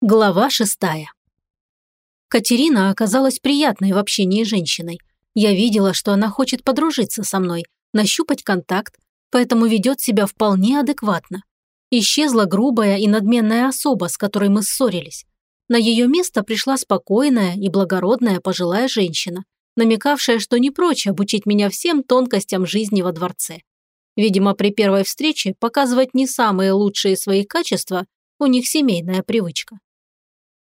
Глава шестая. Катерина оказалась приятной в общении женщиной. Я видела, что она хочет подружиться со мной, нащупать контакт, поэтому ведет себя вполне адекватно. Исчезла грубая и надменная особа, с которой мы ссорились. На ее место пришла спокойная и благородная пожилая женщина, намекавшая, что не прочь обучить меня всем тонкостям жизни во дворце. Видимо, при первой встрече показывать не самые лучшие свои качества у них семейная привычка.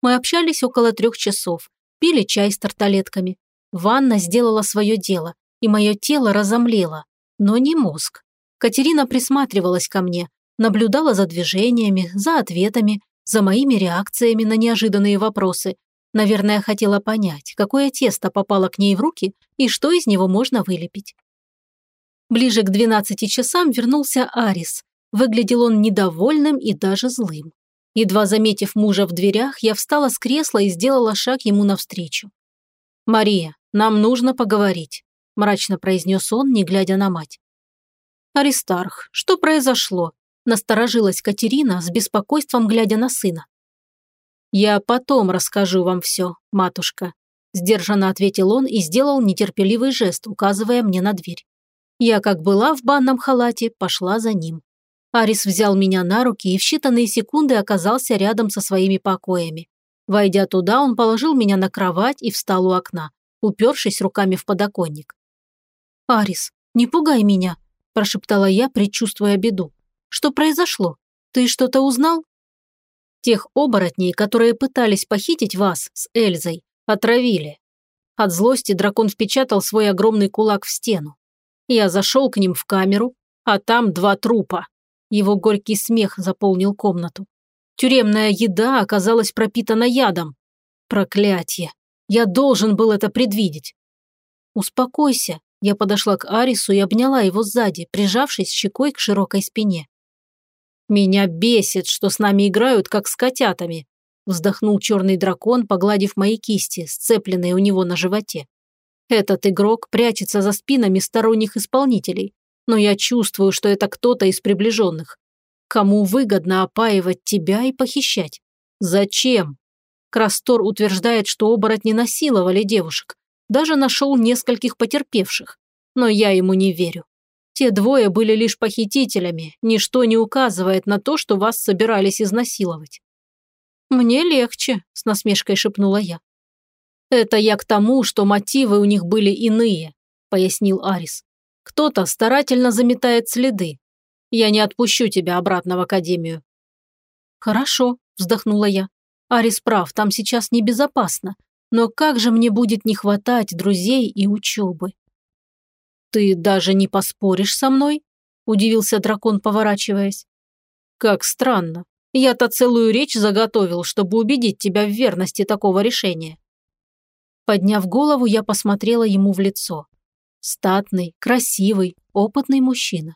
Мы общались около трех часов, пили чай с тарталетками. Ванна сделала свое дело, и мое тело разомлело, но не мозг. Катерина присматривалась ко мне, наблюдала за движениями, за ответами, за моими реакциями на неожиданные вопросы. Наверное, хотела понять, какое тесто попало к ней в руки и что из него можно вылепить. Ближе к 12 часам вернулся Арис. Выглядел он недовольным и даже злым. Едва заметив мужа в дверях, я встала с кресла и сделала шаг ему навстречу. «Мария, нам нужно поговорить», – мрачно произнес он, не глядя на мать. «Аристарх, что произошло?» – насторожилась Катерина с беспокойством, глядя на сына. «Я потом расскажу вам все, матушка», – сдержанно ответил он и сделал нетерпеливый жест, указывая мне на дверь. Я, как была в банном халате, пошла за ним. Арис взял меня на руки и в считанные секунды оказался рядом со своими покоями. Войдя туда, он положил меня на кровать и встал у окна, упершись руками в подоконник. «Арис, не пугай меня», – прошептала я, предчувствуя беду. «Что произошло? Ты что-то узнал?» «Тех оборотней, которые пытались похитить вас с Эльзой, отравили». От злости дракон впечатал свой огромный кулак в стену. Я зашел к ним в камеру, а там два трупа. Его горький смех заполнил комнату. Тюремная еда оказалась пропитана ядом. Проклятие. Я должен был это предвидеть. Успокойся. Я подошла к Арису и обняла его сзади, прижавшись щекой к широкой спине. «Меня бесит, что с нами играют, как с котятами», вздохнул черный дракон, погладив мои кисти, сцепленные у него на животе. Этот игрок прячется за спинами сторонних исполнителей, но я чувствую, что это кто-то из приближенных. Кому выгодно опаивать тебя и похищать? Зачем? Крастор утверждает, что оборотни насиловали девушек. Даже нашел нескольких потерпевших. Но я ему не верю. Те двое были лишь похитителями, ничто не указывает на то, что вас собирались изнасиловать. «Мне легче», – с насмешкой шепнула я. «Это я к тому, что мотивы у них были иные», – пояснил Арис. Кто-то старательно заметает следы. Я не отпущу тебя обратно в академию». «Хорошо», – вздохнула я. «Арис прав, там сейчас небезопасно. Но как же мне будет не хватать друзей и учебы?» «Ты даже не поспоришь со мной?» – удивился дракон, поворачиваясь. «Как странно. Я-то целую речь заготовил, чтобы убедить тебя в верности такого решения». Подняв голову, я посмотрела ему в лицо. Статный, красивый, опытный мужчина.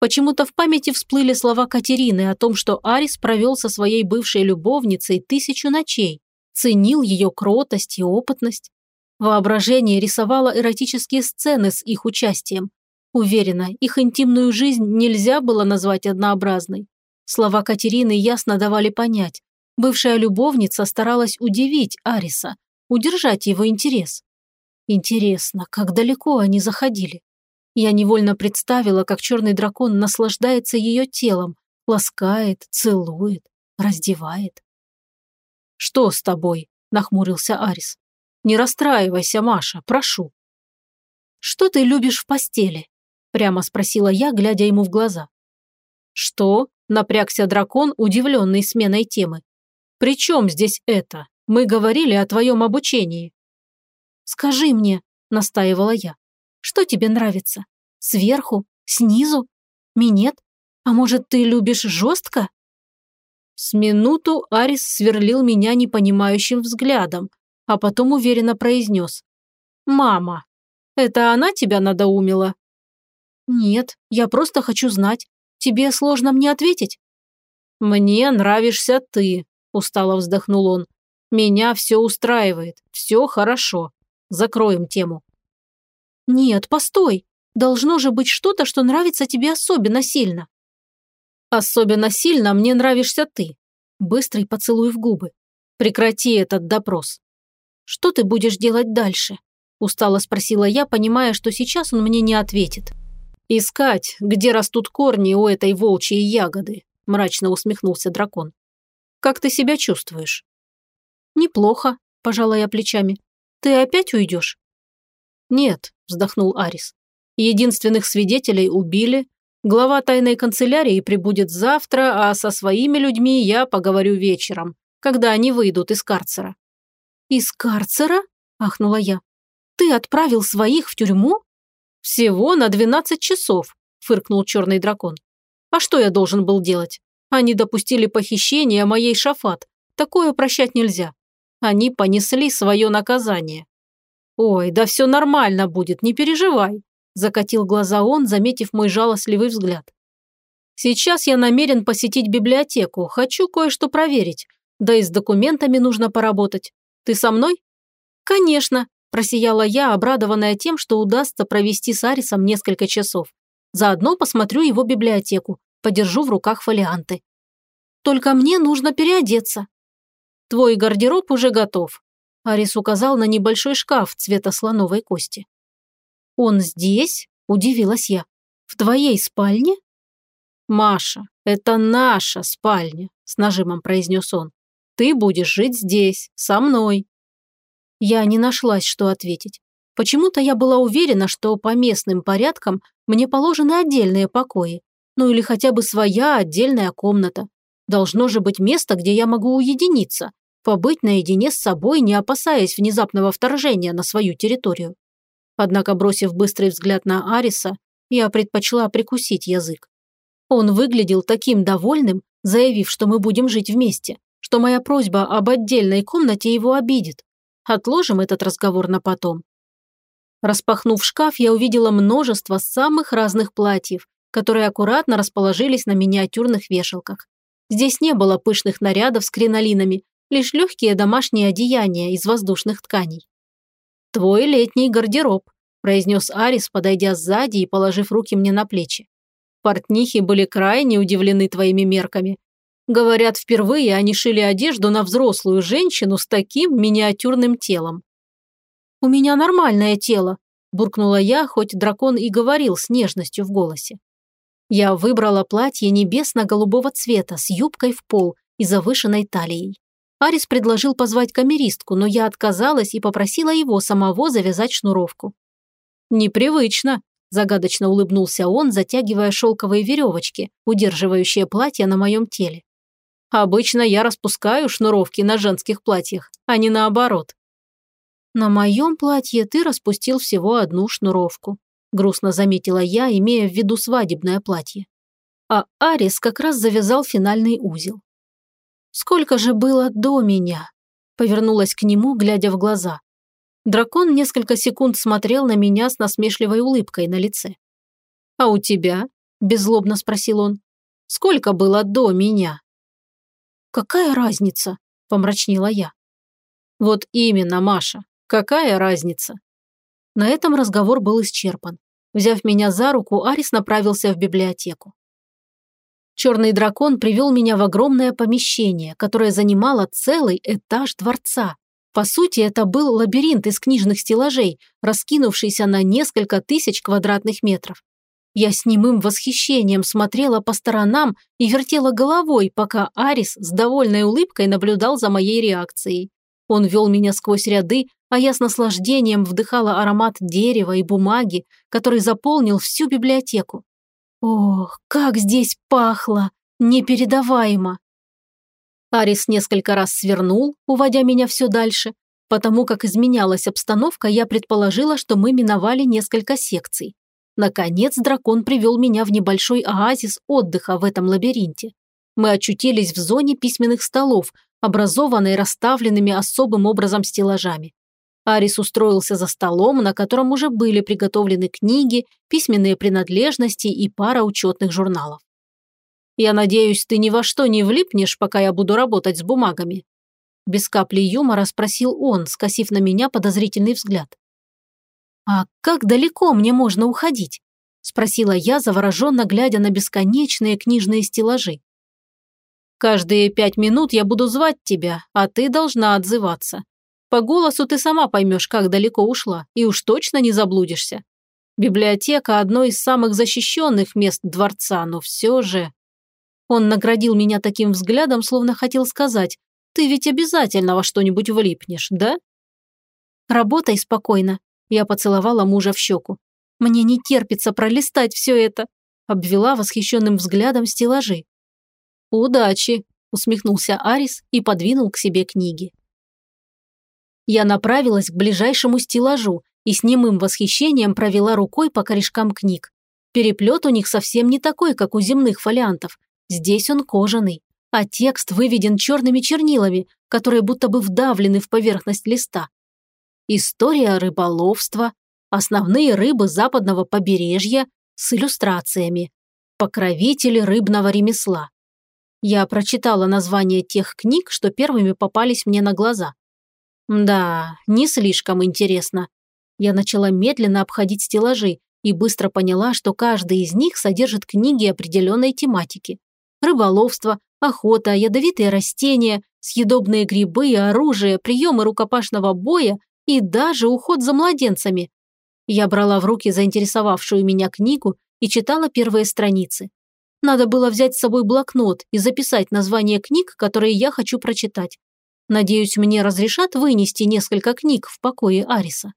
Почему-то в памяти всплыли слова Катерины о том, что Арис провел со своей бывшей любовницей тысячу ночей, ценил ее кротость и опытность. Воображение рисовало эротические сцены с их участием. Уверена, их интимную жизнь нельзя было назвать однообразной. Слова Катерины ясно давали понять. Бывшая любовница старалась удивить Ариса, удержать его интерес. Интересно, как далеко они заходили? Я невольно представила, как черный дракон наслаждается ее телом, ласкает, целует, раздевает. «Что с тобой?» – нахмурился Арис. «Не расстраивайся, Маша, прошу». «Что ты любишь в постели?» – прямо спросила я, глядя ему в глаза. «Что?» – напрягся дракон, удивленный сменой темы. «При чем здесь это? Мы говорили о твоем обучении». «Скажи мне», – настаивала я, – «что тебе нравится? Сверху? Снизу? Минет? А может, ты любишь жестко?» С минуту Арис сверлил меня непонимающим взглядом, а потом уверенно произнес. «Мама, это она тебя надоумила?» «Нет, я просто хочу знать. Тебе сложно мне ответить?» «Мне нравишься ты», – устало вздохнул он. «Меня все устраивает, все хорошо. Закроем тему. Нет, постой. Должно же быть что-то, что нравится тебе особенно сильно. Особенно сильно мне нравишься ты. Быстрый поцелуй в губы. Прекрати этот допрос. Что ты будешь делать дальше? Устало спросила я, понимая, что сейчас он мне не ответит. «Искать, где растут корни у этой волчьей ягоды», – мрачно усмехнулся дракон. «Как ты себя чувствуешь?» «Неплохо», – пожала я плечами. «Ты опять уйдешь?» «Нет», – вздохнул Арис. «Единственных свидетелей убили. Глава тайной канцелярии прибудет завтра, а со своими людьми я поговорю вечером, когда они выйдут из карцера». «Из карцера?» – ахнула я. «Ты отправил своих в тюрьму?» «Всего на 12 часов», – фыркнул черный дракон. «А что я должен был делать? Они допустили похищение моей шафат. Такое прощать нельзя. Они понесли свое наказание». «Ой, да все нормально будет, не переживай», – закатил глаза он, заметив мой жалостливый взгляд. «Сейчас я намерен посетить библиотеку, хочу кое-что проверить, да и с документами нужно поработать. Ты со мной?» «Конечно», – просияла я, обрадованная тем, что удастся провести с Арисом несколько часов. Заодно посмотрю его библиотеку, подержу в руках фолианты. «Только мне нужно переодеться». «Твой гардероб уже готов», – Арис указал на небольшой шкаф цвета слоновой кости. «Он здесь?» – удивилась я. «В твоей спальне?» «Маша, это наша спальня», – с нажимом произнес он. Ты будешь жить здесь, со мной». Я не нашлась, что ответить. Почему-то я была уверена, что по местным порядкам мне положены отдельные покои, ну или хотя бы своя отдельная комната. Должно же быть место, где я могу уединиться, побыть наедине с собой, не опасаясь внезапного вторжения на свою территорию. Однако, бросив быстрый взгляд на Ариса, я предпочла прикусить язык. Он выглядел таким довольным, заявив, что мы будем жить вместе, что моя просьба об отдельной комнате его обидит. Отложим этот разговор на потом. Распахнув шкаф, я увидела множество самых разных платьев, которые аккуратно расположились на миниатюрных вешалках. Здесь не было пышных нарядов с кринолинами, лишь легкие домашние одеяния из воздушных тканей. «Твой летний гардероб», – произнес Арис, подойдя сзади и положив руки мне на плечи. Портнихи были крайне удивлены твоими мерками. Говорят, впервые они шили одежду на взрослую женщину с таким миниатюрным телом. «У меня нормальное тело», – буркнула я, хоть дракон и говорил с нежностью в голосе. Я выбрала платье небесно-голубого цвета с юбкой в пол и завышенной талией. Арис предложил позвать камеристку, но я отказалась и попросила его самого завязать шнуровку. «Непривычно», – загадочно улыбнулся он, затягивая шелковые веревочки, удерживающие платье на моем теле. Обычно я распускаю шнуровки на женских платьях, а не наоборот. На моем платье ты распустил всего одну шнуровку, грустно заметила я, имея в виду свадебное платье. А Арис как раз завязал финальный узел. Сколько же было до меня? Повернулась к нему, глядя в глаза. Дракон несколько секунд смотрел на меня с насмешливой улыбкой на лице. «А у тебя?» – беззлобно спросил он. «Сколько было до меня?» «Какая разница?» – помрачнела я. «Вот именно, Маша, какая разница?» На этом разговор был исчерпан. Взяв меня за руку, Арис направился в библиотеку. Черный дракон привел меня в огромное помещение, которое занимало целый этаж дворца. По сути, это был лабиринт из книжных стеллажей, раскинувшийся на несколько тысяч квадратных метров. Я с немым восхищением смотрела по сторонам и вертела головой, пока Арис с довольной улыбкой наблюдал за моей реакцией. Он вел меня сквозь ряды, а я с наслаждением вдыхала аромат дерева и бумаги, который заполнил всю библиотеку. Ох, как здесь пахло! Непередаваемо! Арис несколько раз свернул, уводя меня все дальше. Потому как изменялась обстановка, я предположила, что мы миновали несколько секций. Наконец дракон привел меня в небольшой оазис отдыха в этом лабиринте. Мы очутились в зоне письменных столов, образованной расставленными особым образом стеллажами. Арис устроился за столом, на котором уже были приготовлены книги, письменные принадлежности и пара учетных журналов. «Я надеюсь, ты ни во что не влипнешь, пока я буду работать с бумагами?» Без капли юмора спросил он, скосив на меня подозрительный взгляд. «А как далеко мне можно уходить?» – спросила я, завороженно глядя на бесконечные книжные стеллажи. Каждые пять минут я буду звать тебя, а ты должна отзываться. По голосу ты сама поймешь, как далеко ушла, и уж точно не заблудишься. Библиотека – одно из самых защищенных мест дворца, но все же... Он наградил меня таким взглядом, словно хотел сказать, «Ты ведь обязательно во что-нибудь влипнешь, да?» «Работай спокойно», – я поцеловала мужа в щеку. «Мне не терпится пролистать все это», – обвела восхищенным взглядом стеллажи. «Удачи», – усмехнулся Арис и подвинул к себе книги. Я направилась к ближайшему стеллажу и с немым восхищением провела рукой по корешкам книг. Переплет у них совсем не такой, как у земных фолиантов. Здесь он кожаный, а текст выведен черными чернилами, которые будто бы вдавлены в поверхность листа. История рыболовства, основные рыбы западного побережья с иллюстрациями, покровители рыбного ремесла. Я прочитала названия тех книг, что первыми попались мне на глаза. Да, не слишком интересно. Я начала медленно обходить стеллажи и быстро поняла, что каждый из них содержит книги определенной тематики. Рыболовство, охота, ядовитые растения, съедобные грибы, оружие, приемы рукопашного боя и даже уход за младенцами. Я брала в руки заинтересовавшую меня книгу и читала первые страницы. Надо было взять с собой блокнот и записать название книг, которые я хочу прочитать. Надеюсь, мне разрешат вынести несколько книг в покое Ариса.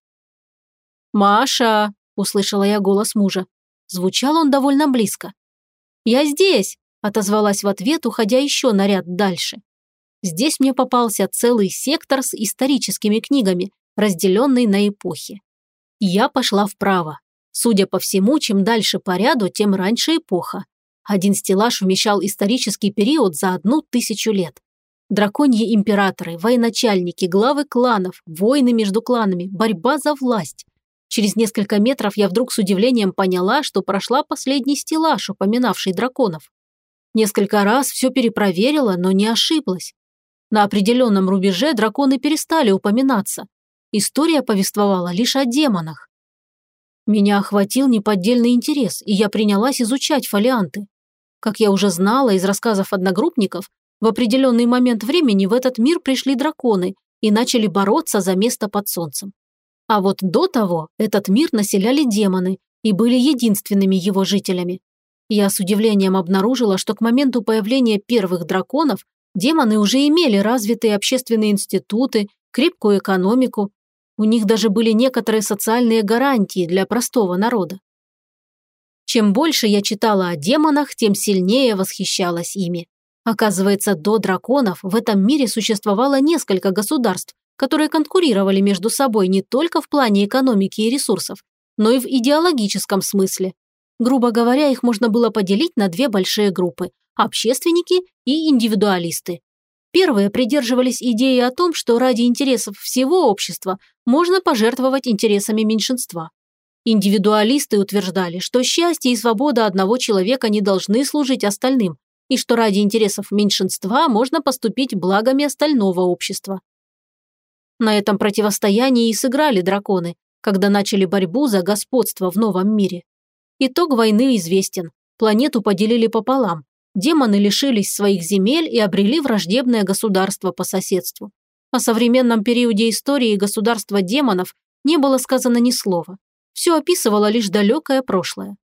«Маша!» – услышала я голос мужа. Звучал он довольно близко. «Я здесь!» – отозвалась в ответ, уходя еще на ряд дальше. Здесь мне попался целый сектор с историческими книгами, разделенный на эпохи. Я пошла вправо. Судя по всему, чем дальше по ряду, тем раньше эпоха. Один стеллаж вмещал исторический период за одну тысячу лет. Драконьи императоры, военачальники, главы кланов, войны между кланами, борьба за власть. Через несколько метров я вдруг с удивлением поняла, что прошла последний стеллаж, упоминавший драконов. Несколько раз все перепроверила, но не ошиблась. На определенном рубеже драконы перестали упоминаться. История повествовала лишь о демонах. Меня охватил неподдельный интерес, и я принялась изучать фолианты. Как я уже знала из рассказов одногруппников, в определенный момент времени в этот мир пришли драконы и начали бороться за место под солнцем. А вот до того этот мир населяли демоны и были единственными его жителями. Я с удивлением обнаружила, что к моменту появления первых драконов демоны уже имели развитые общественные институты, крепкую экономику. У них даже были некоторые социальные гарантии для простого народа. Чем больше я читала о демонах, тем сильнее восхищалась ими. Оказывается, до драконов в этом мире существовало несколько государств, которые конкурировали между собой не только в плане экономики и ресурсов, но и в идеологическом смысле. Грубо говоря, их можно было поделить на две большие группы – общественники и индивидуалисты. Первые придерживались идеи о том, что ради интересов всего общества можно пожертвовать интересами меньшинства. Индивидуалисты утверждали, что счастье и свобода одного человека не должны служить остальным, и что ради интересов меньшинства можно поступить благами остального общества. На этом противостоянии и сыграли драконы, когда начали борьбу за господство в новом мире. Итог войны известен. Планету поделили пополам. Демоны лишились своих земель и обрели враждебное государство по соседству. О современном периоде истории государства демонов не было сказано ни слова все описывало лишь далекое прошлое.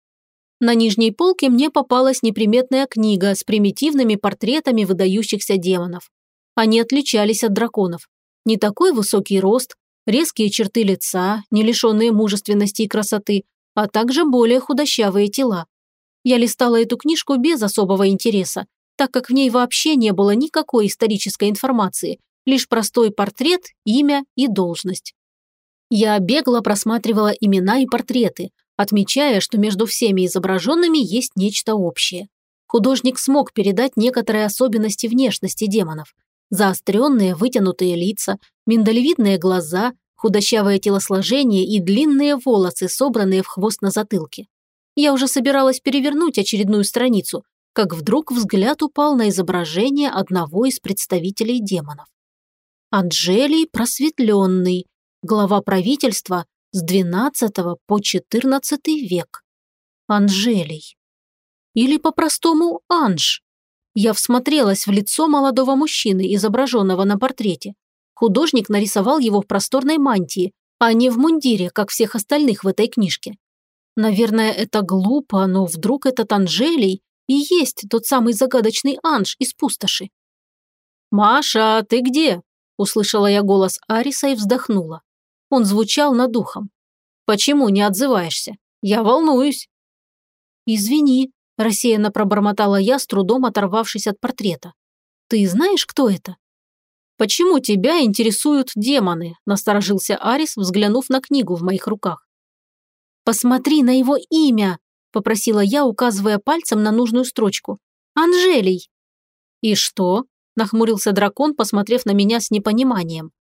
На нижней полке мне попалась неприметная книга с примитивными портретами выдающихся демонов. Они отличались от драконов. Не такой высокий рост, резкие черты лица, не лишенные мужественности и красоты, а также более худощавые тела. Я листала эту книжку без особого интереса, так как в ней вообще не было никакой исторической информации, лишь простой портрет, имя и должность. Я бегло просматривала имена и портреты, отмечая, что между всеми изображенными есть нечто общее. Художник смог передать некоторые особенности внешности демонов. Заостренные, вытянутые лица, миндалевидные глаза, худощавое телосложение и длинные волосы, собранные в хвост на затылке. Я уже собиралась перевернуть очередную страницу, как вдруг взгляд упал на изображение одного из представителей демонов. Анжелий просветленный, глава правительства с XII по XIV век. Анжелий. Или по-простому Анж. Я всмотрелась в лицо молодого мужчины, изображенного на портрете. Художник нарисовал его в просторной мантии, а не в мундире, как всех остальных в этой книжке. Наверное, это глупо, но вдруг этот Анжелий и есть тот самый загадочный Анж из пустоши. «Маша, ты где?» – услышала я голос Ариса и вздохнула. Он звучал над ухом. «Почему не отзываешься? Я волнуюсь». «Извини», – рассеянно пробормотала я, с трудом оторвавшись от портрета. «Ты знаешь, кто это?» «Почему тебя интересуют демоны?» – насторожился Арис, взглянув на книгу в моих руках. «Посмотри на его имя!» – попросила я, указывая пальцем на нужную строчку. «Анжелий!» «И что?» – нахмурился дракон, посмотрев на меня с непониманием.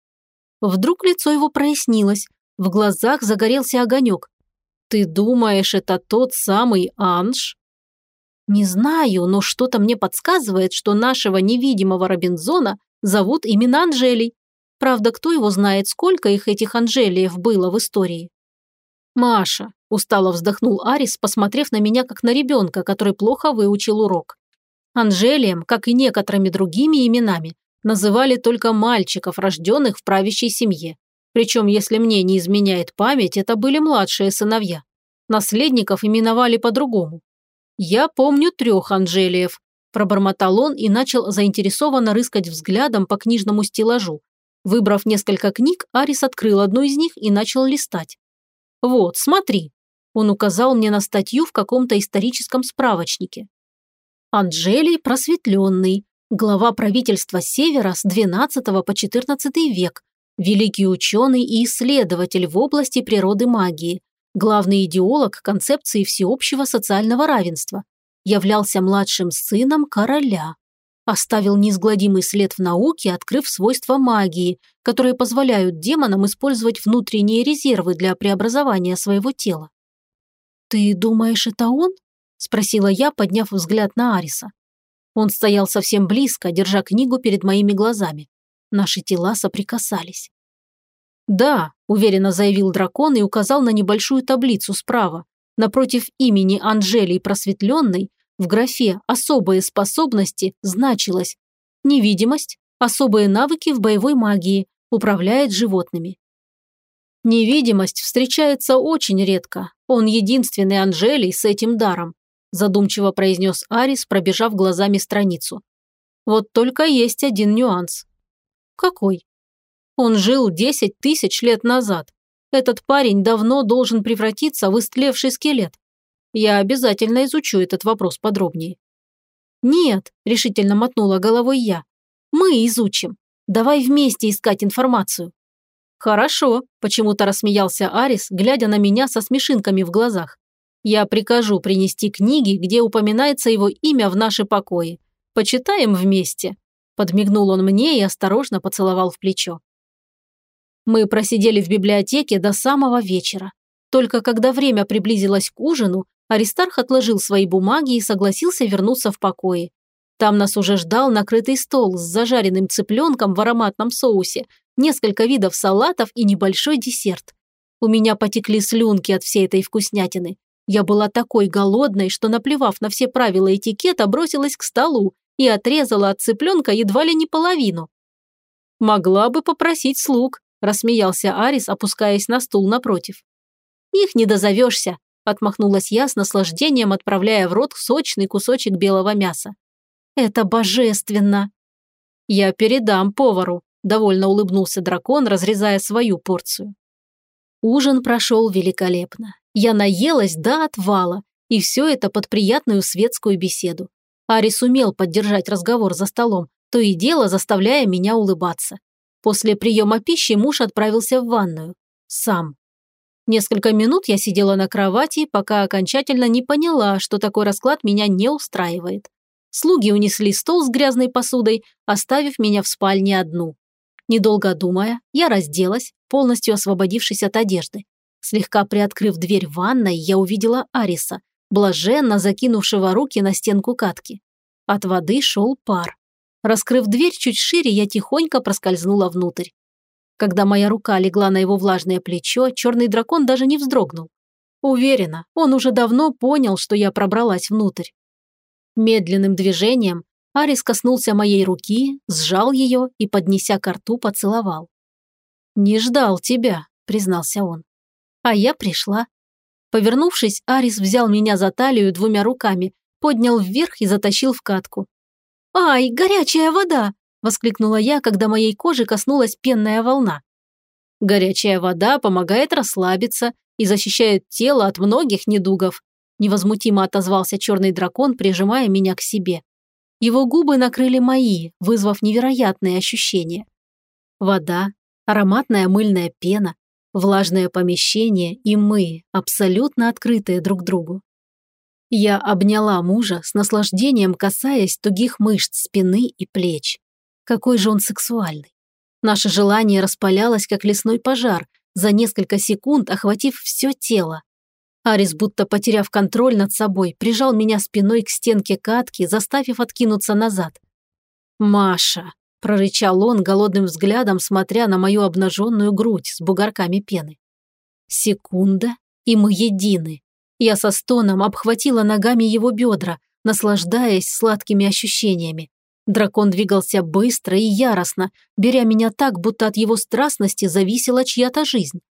Вдруг лицо его прояснилось, в глазах загорелся огонек. «Ты думаешь, это тот самый Анж?» «Не знаю, но что-то мне подсказывает, что нашего невидимого Робинзона зовут именно Анжелий. Правда, кто его знает, сколько их этих Анжелиев было в истории?» «Маша», – устало вздохнул Арис, посмотрев на меня как на ребенка, который плохо выучил урок. Анжелием, как и некоторыми другими именами, называли только мальчиков, рожденных в правящей семье. Причем, если мне не изменяет память, это были младшие сыновья. Наследников именовали по-другому. «Я помню трех Анжелиев», – пробормотал он и начал заинтересованно рыскать взглядом по книжному стеллажу. Выбрав несколько книг, Арис открыл одну из них и начал листать. «Вот, смотри». Он указал мне на статью в каком-то историческом справочнике. Анджелий Просветленный, глава правительства Севера с XII по XIV век, великий ученый и исследователь в области природы магии, главный идеолог концепции всеобщего социального равенства, являлся младшим сыном короля. Оставил неизгладимый след в науке, открыв свойства магии, которые позволяют демонам использовать внутренние резервы для преобразования своего тела. «Ты думаешь, это он?» – спросила я, подняв взгляд на Ариса. Он стоял совсем близко, держа книгу перед моими глазами. Наши тела соприкасались. «Да», – уверенно заявил дракон и указал на небольшую таблицу справа. Напротив имени Анжелии Просветленной в графе «Особые способности» значилось «Невидимость, особые навыки в боевой магии, управляет животными». Невидимость встречается очень редко. Он единственный Анжелий с этим даром задумчиво произнес Арис, пробежав глазами страницу. Вот только есть один нюанс. Какой? Он жил 10 тысяч лет назад. Этот парень давно должен превратиться в истлевший скелет. Я обязательно изучу этот вопрос подробнее. «Нет», – решительно мотнула головой я. «Мы изучим. Давай вместе искать информацию». «Хорошо», – почему-то рассмеялся Арис, глядя на меня со смешинками в глазах. Я прикажу принести книги, где упоминается его имя в наши покои. Почитаем вместе». Подмигнул он мне и осторожно поцеловал в плечо. Мы просидели в библиотеке до самого вечера. Только когда время приблизилось к ужину, Аристарх отложил свои бумаги и согласился вернуться в покое. Там нас уже ждал накрытый стол с зажаренным цыпленком в ароматном соусе, несколько видов салатов и небольшой десерт. У меня потекли слюнки от всей этой вкуснятины. Я была такой голодной, что, наплевав на все правила этикета, бросилась к столу и отрезала от цыпленка едва ли не половину. «Могла бы попросить слуг», – рассмеялся Арис, опускаясь на стул напротив. «Их не дозовешься», – отмахнулась я с наслаждением, отправляя в рот сочный кусочек белого мяса. «Это божественно!» «Я передам повару», – довольно улыбнулся дракон, разрезая свою порцию. Ужин прошел великолепно. Я наелась до отвала, и все это под приятную светскую беседу. Арис умел поддержать разговор за столом, то и дело заставляя меня улыбаться. После приема пищи муж отправился в ванную. Сам. Несколько минут я сидела на кровати, пока окончательно не поняла, что такой расклад меня не устраивает. Слуги унесли стол с грязной посудой, оставив меня в спальне одну. Недолго думая, я разделась, полностью освободившись от одежды. Слегка приоткрыв дверь ванной, я увидела Ариса, блаженно закинувшего руки на стенку катки. От воды шел пар. Раскрыв дверь чуть шире, я тихонько проскользнула внутрь. Когда моя рука легла на его влажное плечо, черный дракон даже не вздрогнул. Уверена, он уже давно понял, что я пробралась внутрь. Медленным движением, Арис коснулся моей руки, сжал ее и, поднеся к рту, поцеловал. «Не ждал тебя», – признался он. А я пришла. Повернувшись, Арис взял меня за талию двумя руками, поднял вверх и затащил в катку. «Ай, горячая вода!» – воскликнула я, когда моей кожи коснулась пенная волна. Горячая вода помогает расслабиться и защищает тело от многих недугов, невозмутимо отозвался черный дракон, прижимая меня к себе. Его губы накрыли мои, вызвав невероятные ощущения. Вода, ароматная мыльная пена, влажное помещение и мы, абсолютно открытые друг другу. Я обняла мужа с наслаждением, касаясь тугих мышц спины и плеч. Какой же он сексуальный. Наше желание распалялось, как лесной пожар, за несколько секунд охватив все тело. Арис, будто потеряв контроль над собой, прижал меня спиной к стенке катки, заставив откинуться назад. «Маша!» – прорычал он голодным взглядом, смотря на мою обнаженную грудь с бугорками пены. Секунда, и мы едины. Я со стоном обхватила ногами его бедра, наслаждаясь сладкими ощущениями. Дракон двигался быстро и яростно, беря меня так, будто от его страстности зависела чья-то жизнь.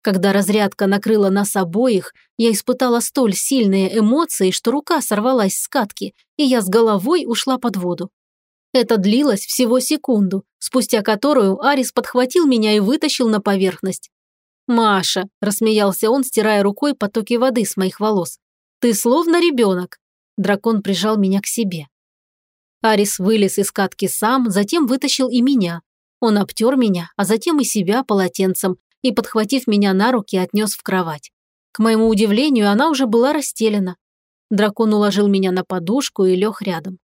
Когда разрядка накрыла нас обоих, я испытала столь сильные эмоции, что рука сорвалась с катки, и я с головой ушла под воду. Это длилось всего секунду, спустя которую Арис подхватил меня и вытащил на поверхность. «Маша», – рассмеялся он, стирая рукой потоки воды с моих волос. «Ты словно ребенок». Дракон прижал меня к себе. Арис вылез из катки сам, затем вытащил и меня. Он обтер меня, а затем и себя полотенцем, и, подхватив меня на руки, отнес в кровать. К моему удивлению, она уже была расстелена. Дракон уложил меня на подушку и лег рядом.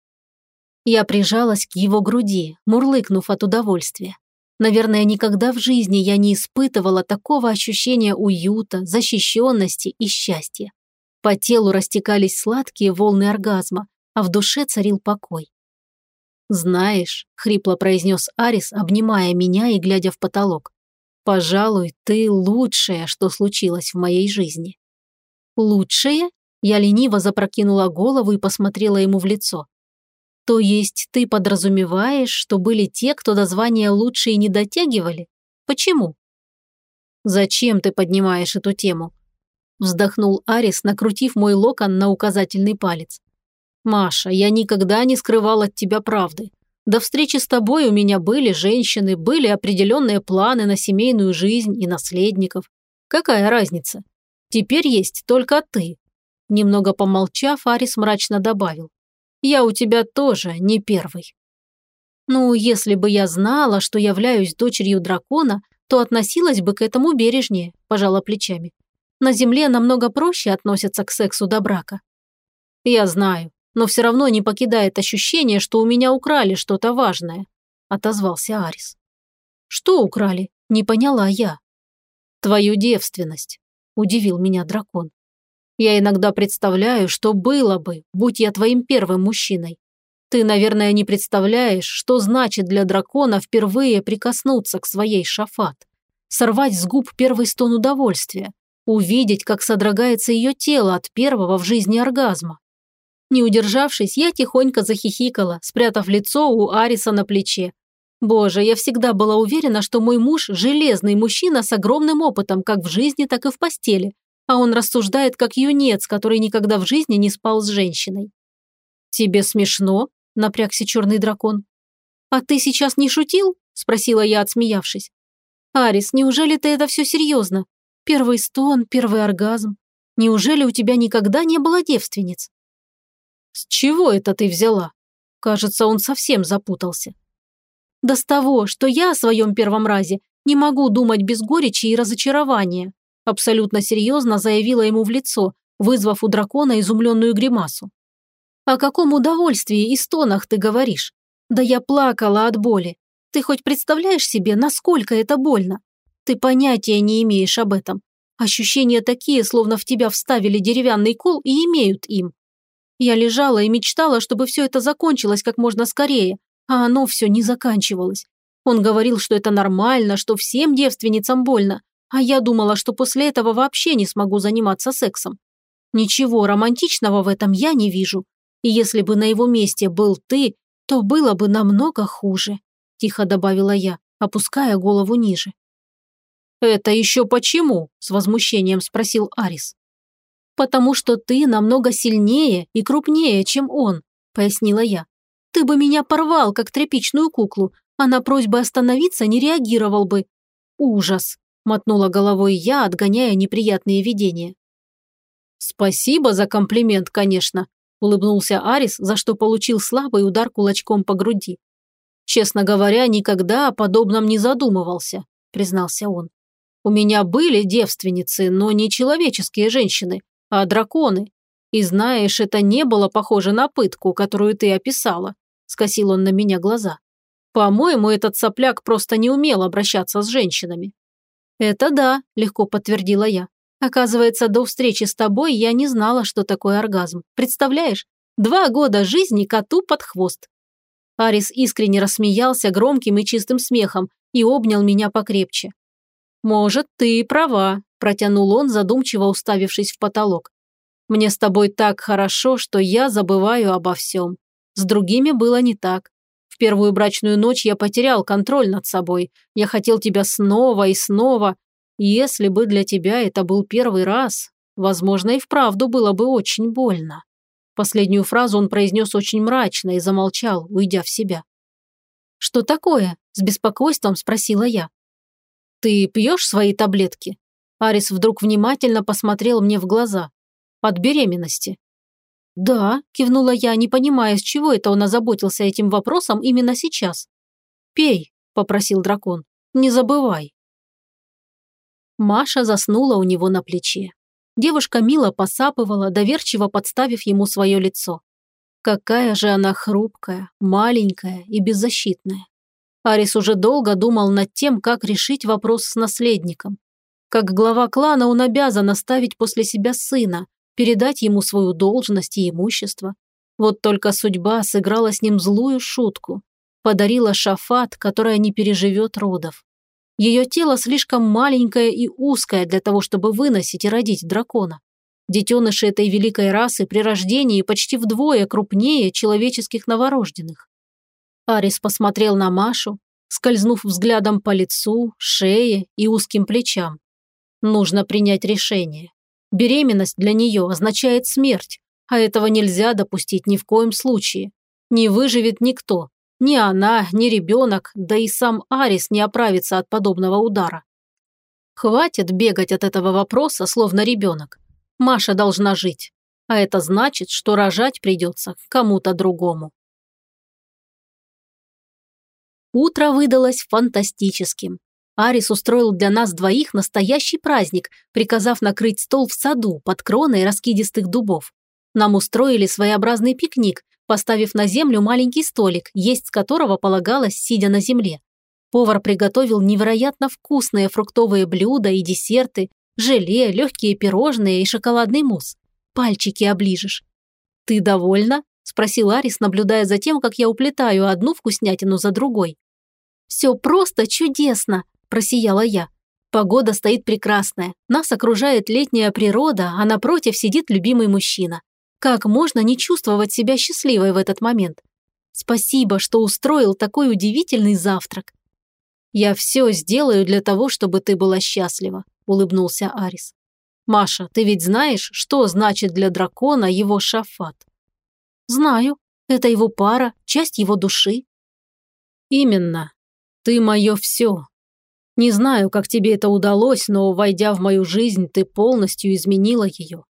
Я прижалась к его груди, мурлыкнув от удовольствия. Наверное, никогда в жизни я не испытывала такого ощущения уюта, защищенности и счастья. По телу растекались сладкие волны оргазма, а в душе царил покой. «Знаешь», — хрипло произнес Арис, обнимая меня и глядя в потолок, Пожалуй, ты лучшее, что случилось в моей жизни. Лучшее? Я лениво запрокинула голову и посмотрела ему в лицо. То есть ты подразумеваешь, что были те, кто до звания лучшие не дотягивали? Почему? Зачем ты поднимаешь эту тему? Вздохнул Арис, накрутив мой локон на указательный палец. Маша, я никогда не скрывал от тебя правды. До встречи с тобой у меня были женщины, были определенные планы на семейную жизнь и наследников. Какая разница? Теперь есть только ты. Немного помолчав, Арис мрачно добавил. Я у тебя тоже не первый. Ну, если бы я знала, что являюсь дочерью дракона, то относилась бы к этому бережнее, пожала плечами. На земле намного проще относятся к сексу до брака. Я знаю, но все равно не покидает ощущение, что у меня украли что-то важное», – отозвался Арис. «Что украли?» – не поняла я. «Твою девственность», – удивил меня дракон. «Я иногда представляю, что было бы, будь я твоим первым мужчиной. Ты, наверное, не представляешь, что значит для дракона впервые прикоснуться к своей шафат, сорвать с губ первый стон удовольствия, увидеть, как содрогается ее тело от первого в жизни оргазма. Не удержавшись, я тихонько захихикала, спрятав лицо у Ариса на плече. Боже, я всегда была уверена, что мой муж – железный мужчина с огромным опытом как в жизни, так и в постели, а он рассуждает как юнец, который никогда в жизни не спал с женщиной. «Тебе смешно?» – напрягся черный дракон. «А ты сейчас не шутил?» – спросила я, отсмеявшись. «Арис, неужели ты это все серьезно? Первый стон, первый оргазм. Неужели у тебя никогда не было девственниц?» «С чего это ты взяла?» Кажется, он совсем запутался. «Да с того, что я о своем первом разе не могу думать без горечи и разочарования», абсолютно серьезно заявила ему в лицо, вызвав у дракона изумленную гримасу. «О каком удовольствии и стонах ты говоришь? Да я плакала от боли. Ты хоть представляешь себе, насколько это больно? Ты понятия не имеешь об этом. Ощущения такие, словно в тебя вставили деревянный кол и имеют им. Я лежала и мечтала, чтобы все это закончилось как можно скорее, а оно все не заканчивалось. Он говорил, что это нормально, что всем девственницам больно, а я думала, что после этого вообще не смогу заниматься сексом. Ничего романтичного в этом я не вижу. И если бы на его месте был ты, то было бы намного хуже», – тихо добавила я, опуская голову ниже. «Это еще почему?» – с возмущением спросил Арис. «Потому что ты намного сильнее и крупнее, чем он», – пояснила я. «Ты бы меня порвал, как тряпичную куклу, а на просьбы остановиться не реагировал бы. Ужас!» – мотнула головой я, отгоняя неприятные видения. «Спасибо за комплимент, конечно», – улыбнулся Арис, за что получил слабый удар кулачком по груди. «Честно говоря, никогда о подобном не задумывался», – признался он. «У меня были девственницы, но не человеческие женщины, а драконы. И знаешь, это не было похоже на пытку, которую ты описала», – скосил он на меня глаза. «По-моему, этот сопляк просто не умел обращаться с женщинами». «Это да», – легко подтвердила я. Оказывается, до встречи с тобой я не знала, что такое оргазм. Представляешь? Два года жизни коту под хвост. Арис искренне рассмеялся громким и чистым смехом и обнял меня покрепче. «Может, ты и права», – протянул он, задумчиво уставившись в потолок. «Мне с тобой так хорошо, что я забываю обо всем. С другими было не так. В первую брачную ночь я потерял контроль над собой. Я хотел тебя снова и снова, если бы для тебя это был первый раз, возможно, и вправду было бы очень больно. Последнюю фразу он произнес очень мрачно и замолчал, уйдя в себя. «Что такое?» – с беспокойством спросила я. «Ты пьешь свои таблетки?» Арис вдруг внимательно посмотрел мне в глаза. «От беременности». «Да», – кивнула я, не понимая, с чего это он озаботился этим вопросом именно сейчас. «Пей», – попросил дракон. «Не забывай». Маша заснула у него на плече. Девушка мило посапывала, доверчиво подставив ему свое лицо. Какая же она хрупкая, маленькая и беззащитная. Арис уже долго думал над тем, как решить вопрос с наследником. Как глава клана он обязан оставить после себя сына, передать ему свою должность и имущество. Вот только судьба сыграла с ним злую шутку. Подарила шафат, которая не переживет родов. Ее тело слишком маленькое и узкое для того, чтобы выносить и родить дракона. Детеныши этой великой расы при рождении почти вдвое крупнее человеческих новорожденных. Арис посмотрел на Машу, скользнув взглядом по лицу, шее и узким плечам. Нужно принять решение. Беременность для нее означает смерть, а этого нельзя допустить ни в коем случае. Не выживет никто, ни она, ни ребенок, да и сам Арис не оправится от подобного удара. Хватит бегать от этого вопроса, словно ребенок. Маша должна жить. А это значит, что рожать придется кому-то другому. Утро выдалось фантастическим. Арис устроил для нас двоих настоящий праздник, приказав накрыть стол в саду под кроной раскидистых дубов. Нам устроили своеобразный пикник, поставив на землю маленький столик, есть с которого полагалось, сидя на земле. Повар приготовил невероятно вкусные фруктовые блюда и десерты, желе, легкие пирожные и шоколадный мусс. Пальчики оближешь. «Ты довольна?» – спросил Арис, наблюдая за тем, как я уплетаю одну вкуснятину за другой. «Все просто чудесно!» – просияла я. Погода стоит прекрасная, нас окружает летняя природа, а напротив сидит любимый мужчина. Как можно не чувствовать себя счастливой в этот момент? Спасибо, что устроил такой удивительный завтрак. Я все сделаю для того, чтобы ты была счастлива, улыбнулся Арис. Маша, ты ведь знаешь, что значит для дракона его шафат? Знаю. Это его пара, часть его души. Именно. Ты мое все. Не знаю, как тебе это удалось, но, войдя в мою жизнь, ты полностью изменила ее.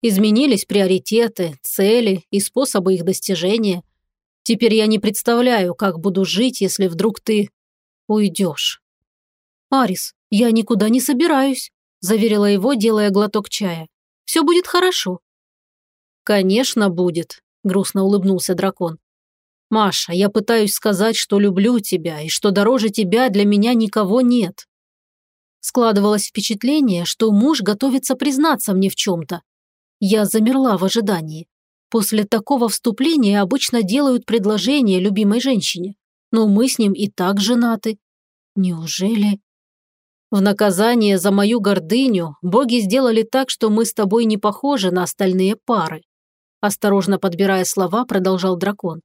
Изменились приоритеты, цели и способы их достижения. Теперь я не представляю, как буду жить, если вдруг ты уйдешь. «Арис, я никуда не собираюсь», – заверила его, делая глоток чая. «Все будет хорошо». «Конечно, будет», – грустно улыбнулся дракон. «Маша, я пытаюсь сказать, что люблю тебя и что дороже тебя для меня никого нет». Складывалось впечатление, что муж готовится признаться мне в чем-то, я замерла в ожидании. После такого вступления обычно делают предложение любимой женщине. Но мы с ним и так женаты. Неужели... В наказание за мою гордыню боги сделали так, что мы с тобой не похожи на остальные пары. Осторожно подбирая слова, продолжал дракон.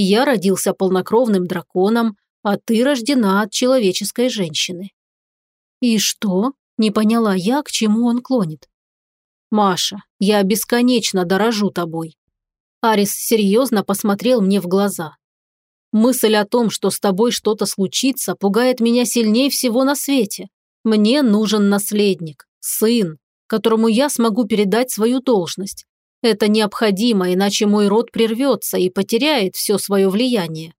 Я родился полнокровным драконом, а ты рождена от человеческой женщины». «И что?» – не поняла я, к чему он клонит. «Маша, я бесконечно дорожу тобой». Арис серьезно посмотрел мне в глаза. «Мысль о том, что с тобой что-то случится, пугает меня сильнее всего на свете. Мне нужен наследник, сын, которому я смогу передать свою должность. Это необходимо, иначе мой род прервется и потеряет все свое влияние».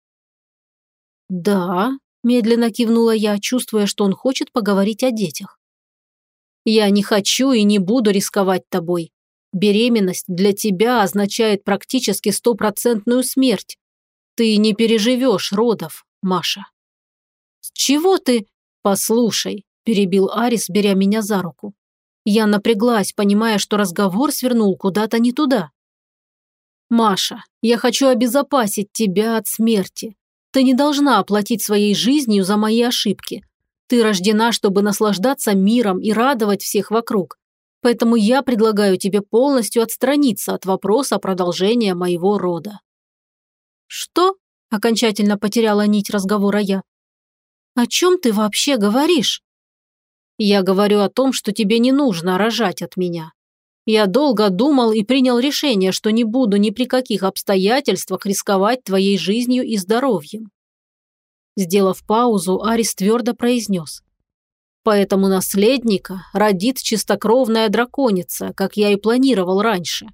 «Да», – медленно кивнула я, чувствуя, что он хочет поговорить о детях. «Я не хочу и не буду рисковать тобой. Беременность для тебя означает практически стопроцентную смерть. Ты не переживешь родов, Маша». «С чего ты?» «Послушай», – перебил Арис, беря меня за руку. Я напряглась, понимая, что разговор свернул куда-то не туда. «Маша, я хочу обезопасить тебя от смерти. Ты не должна оплатить своей жизнью за мои ошибки. Ты рождена, чтобы наслаждаться миром и радовать всех вокруг. Поэтому я предлагаю тебе полностью отстраниться от вопроса продолжения моего рода». «Что?» – окончательно потеряла нить разговора я. «О чем ты вообще говоришь?» «Я говорю о том, что тебе не нужно рожать от меня. Я долго думал и принял решение, что не буду ни при каких обстоятельствах рисковать твоей жизнью и здоровьем. Сделав паузу, Арис твердо произнес. Поэтому наследника родит чистокровная драконица, как я и планировал раньше.